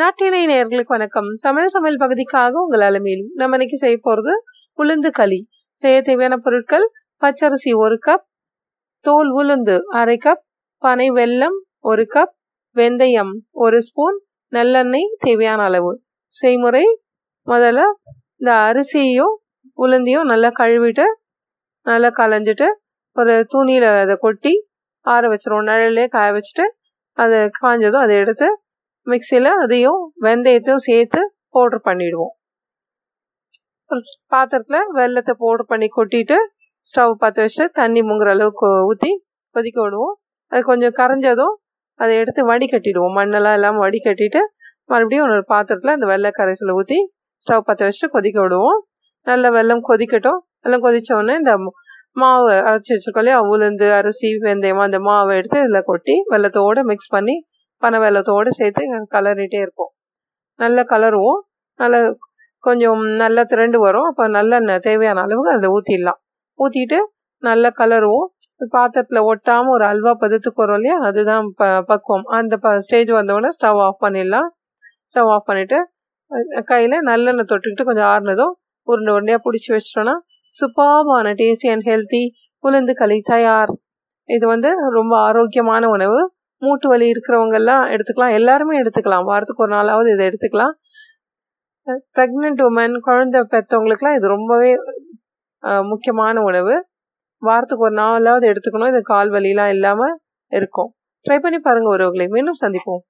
நாட்டினை நேர்களுக்கு வணக்கம். சமையல் சமையல் பகுதிக்காக உங்கள் அலமையிலும் நம்ம இன்னைக்கு செய்ய போகிறது உளுந்து களி. செய்ய தேவையான பொருட்கள் பச்சரிசி ஒரு கப் தோல் உளுந்து அரை கப் பனை வெல்லம் ஒரு கப் வெந்தயம் ஒரு ஸ்பூன் நல்லெண்ணெய் தேவையான அளவு. செய்முறை முதல்ல இந்த அரிசியும் உளுந்தையும் நல்லா கழுவிட்டு நல்லா களைஞ்சிட்டு ஒரு துணியில் அதை கொட்டி ஆற வச்சிருவோம். நிழல்லே காய வச்சுட்டு அதை காஞ்சதும் அதை எடுத்து மிக்சியில் அதையும் வெந்தயத்தையும் சேர்த்து பவுட்ரு பண்ணிவிடுவோம் ஒரு பாத்திரத்தில் வெள்ளத்தை பவுட்ரு பண்ணி கொட்டிட்டு ஸ்டவ் பற்ற வச்சுட்டு தண்ணி முங்குற அளவுக்கு ஊற்றி கொதிக்க விடுவோம். அது கொஞ்சம் கரைஞ்சதும் அதை எடுத்து வடிகட்டிடுவோம். மண்ணெல்லாம் எல்லாம் வடிகட்டிட்டு மறுபடியும் ஒரு பாத்திரத்தில் அந்த வெள்ளை கரைசலை ஊற்றி ஸ்டவ் பற்ற வச்சுட்டு கொதிக்க விடுவோம். நல்ல வெள்ளம் கொதிக்கட்டும். எல்லாம் கொதித்தோடனே இந்த மாவு அரைச்சி வச்சுருக்கோம் இல்லையா? உளுந்து அரிசி வெந்தயமாக அந்த மாவை எடுத்து இதில் கொட்டி வெள்ளத்தோடு மிக்ஸ் பண்ணி பனை வெள்ளத்தோடு சேர்த்து கலரிட்டே இருப்போம். நல்லா கலருவோம். நல்லா கொஞ்சம் நல்லா திரண்டு வரும். அப்போ நல்லெண்ணெய் தேவையான அளவுக்கு அதில் ஊற்றிடலாம் ஊற்றிட்டு நல்லா கலருவோம். பாத்திரத்தில் ஒட்டாமல் ஒரு அல்வா பதத்துக்கு வரும் இல்லையா? அதுதான் ப பக்குவம். அந்த ப ஸ்டேஜ் வந்தோடனே ஸ்டவ் ஆஃப் பண்ணிடலாம். ஸ்டவ் ஆஃப் பண்ணிவிட்டு கையில் நல்லெண்ணெய் தொட்டுக்கிட்டு கொஞ்சம் ஆறுனதும் உருண்டை உருண்டையாக பிடிச்சி வச்சிட்டோன்னா சூப்பாபான டேஸ்டி அண்ட் ஹெல்த்தி உளுந்து களி தயார். இது வந்து ரொம்ப ஆரோக்கியமான உணவு. மூட்டு வலி இருக்கிறவங்கெல்லாம் எடுத்துக்கலாம். எல்லாருமே எடுத்துக்கலாம். வாரத்துக்கு ஒரு நாளாவது இதை எடுத்துக்கலாம். ப்ரெக்னென்ட் உமன் குழந்தை பெற்றவங்களுக்குலாம் இது ரொம்பவே முக்கியமான உணவு. வாரத்துக்கு ஒரு நாளாவது எடுத்துக்கணும். இது கால் வலிலாம் இல்லாமல் இருக்கும். ட்ரை பண்ணி பாருங்கள் ஒருவர்களை மீண்டும் சந்திப்போம்.